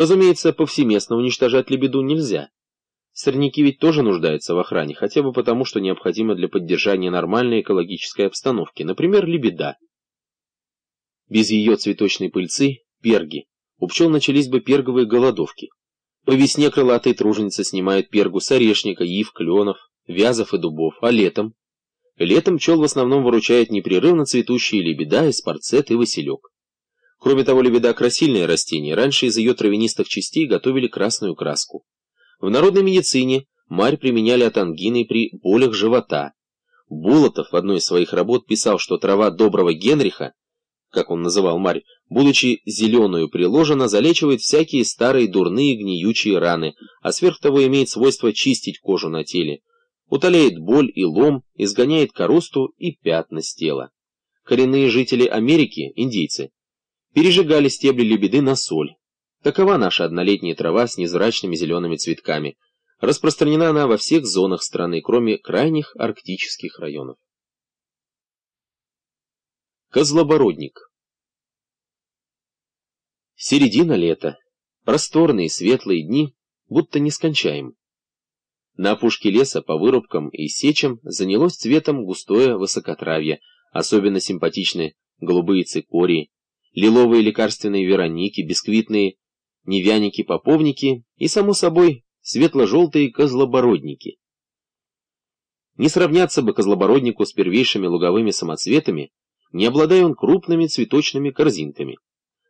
Разумеется, повсеместно уничтожать лебеду нельзя. Сорняки ведь тоже нуждаются в охране, хотя бы потому, что необходимо для поддержания нормальной экологической обстановки, например, лебеда. Без ее цветочной пыльцы, перги, у пчел начались бы перговые голодовки. По весне крылатые труженицы снимают пергу с орешника, ив, кленов, вязов и дубов, а летом? Летом пчел в основном выручает непрерывно цветущие лебеда, эспарцет и василек. Кроме того, лебеда – красильное растение, раньше из ее травянистых частей готовили красную краску. В народной медицине марь применяли от ангины при болях живота. Булатов в одной из своих работ писал, что трава доброго Генриха, как он называл марь, будучи зеленую приложена, залечивает всякие старые дурные гниючие раны, а сверх того имеет свойство чистить кожу на теле, утоляет боль и лом, изгоняет коросту и пятна с тела. Коренные жители Америки, индейцы, пережигали стебли лебеды на соль. Такова наша однолетняя трава с незрачными зелеными цветками. Распространена она во всех зонах страны, кроме крайних арктических районов. Козлобородник Середина лета. Просторные светлые дни, будто нескончаем. На опушке леса по вырубкам и сечам занялось цветом густое высокотравье, особенно симпатичны голубые цикории, лиловые лекарственные вероники, бисквитные невяники-поповники и, само собой, светло-желтые козлобородники. Не сравняться бы козлобороднику с первейшими луговыми самоцветами, не обладая он крупными цветочными корзинками.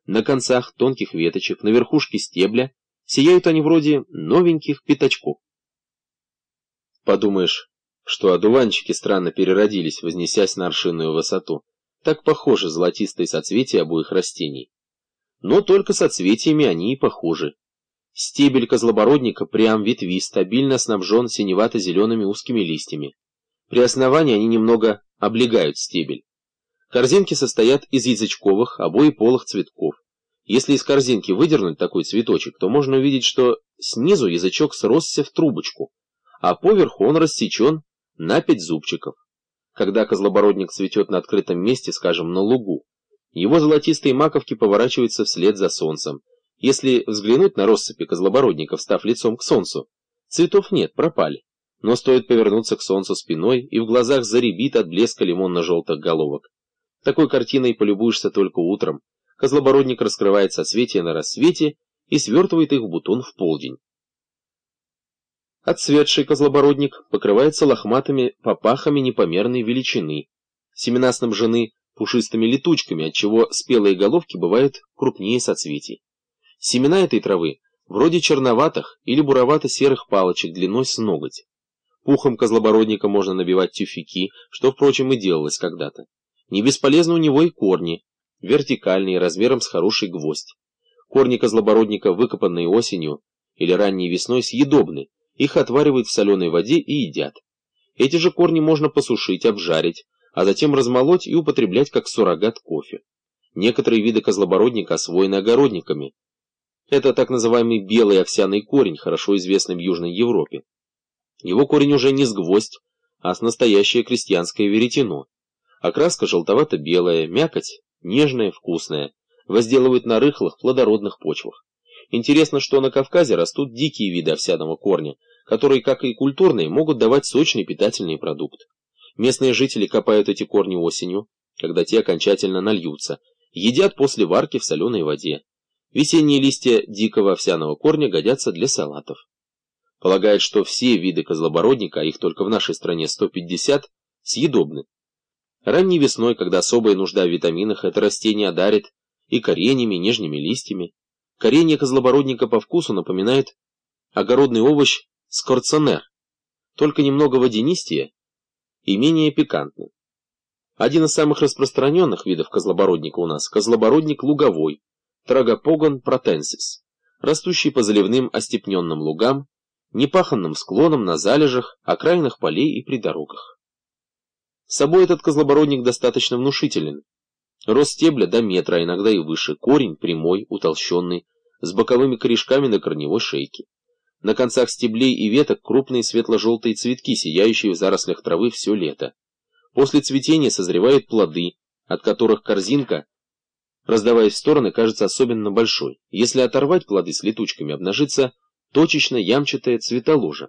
На концах тонких веточек, на верхушке стебля, сияют они вроде новеньких пятачков. Подумаешь, что одуванчики странно переродились, вознесясь на аршинную высоту. Так похожи золотистые соцветия обоих растений. Но только соцветиями они и похожи. Стебель козлобородника прям ветви, стабильно снабжен синевато-зелеными узкими листьями. При основании они немного облегают стебель. Корзинки состоят из язычковых, обоеполых цветков. Если из корзинки выдернуть такой цветочек, то можно увидеть, что снизу язычок сросся в трубочку, а поверху он рассечен на пять зубчиков когда козлобородник цветет на открытом месте, скажем, на лугу. Его золотистые маковки поворачиваются вслед за солнцем. Если взглянуть на россыпи козлобородника, встав лицом к солнцу, цветов нет, пропали. Но стоит повернуться к солнцу спиной, и в глазах заребит от блеска лимонно-желтых головок. Такой картиной полюбуешься только утром. Козлобородник раскрывает соцветия на рассвете и свертывает их в бутон в полдень. Отцветший козлобородник покрывается лохматыми попахами непомерной величины. Семена снабжены пушистыми летучками, отчего спелые головки бывают крупнее соцветий. Семена этой травы вроде черноватых или буровато-серых палочек длиной с ноготь. Пухом козлобородника можно набивать тюфяки, что, впрочем, и делалось когда-то. Не бесполезно у него и корни, вертикальные, размером с хороший гвоздь. Корни козлобородника, выкопанные осенью или ранней весной, съедобны, их отваривают в соленой воде и едят. Эти же корни можно посушить, обжарить, а затем размолоть и употреблять как суррогат кофе. Некоторые виды козлобородника освоены огородниками. Это так называемый белый овсяный корень, хорошо известный в Южной Европе. Его корень уже не с гвоздь, а с настоящее крестьянское веретено. Окраска желтовато-белая, мякоть нежная, вкусная, возделывают на рыхлых, плодородных почвах. Интересно, что на Кавказе растут дикие виды овсяного корня, которые, как и культурные, могут давать сочный питательный продукт. Местные жители копают эти корни осенью, когда те окончательно нальются, едят после варки в соленой воде. Весенние листья дикого овсяного корня годятся для салатов. Полагают, что все виды козлобородника, а их только в нашей стране 150, съедобны. Ранней весной, когда особая нужда в витаминах, это растение одарит и коренями, и нежными листьями. Коренья козлобородника по вкусу напоминает огородный овощ скорцонер, только немного водянистее и менее пикантный. Один из самых распространенных видов козлобородника у нас – козлобородник луговой, Трагопогон протенсис, растущий по заливным остепненным лугам, непаханным склонам на залежах, окраинах полей и придорогах. С собой этот козлобородник достаточно внушителен. Рост стебля до метра, иногда и выше, корень прямой, утолщенный, с боковыми корешками на корневой шейке. На концах стеблей и веток крупные светло-желтые цветки, сияющие в зарослях травы все лето. После цветения созревают плоды, от которых корзинка раздаваясь в стороны, кажется особенно большой. Если оторвать плоды с летучками, обнажится точечно ямчатая цветоложа.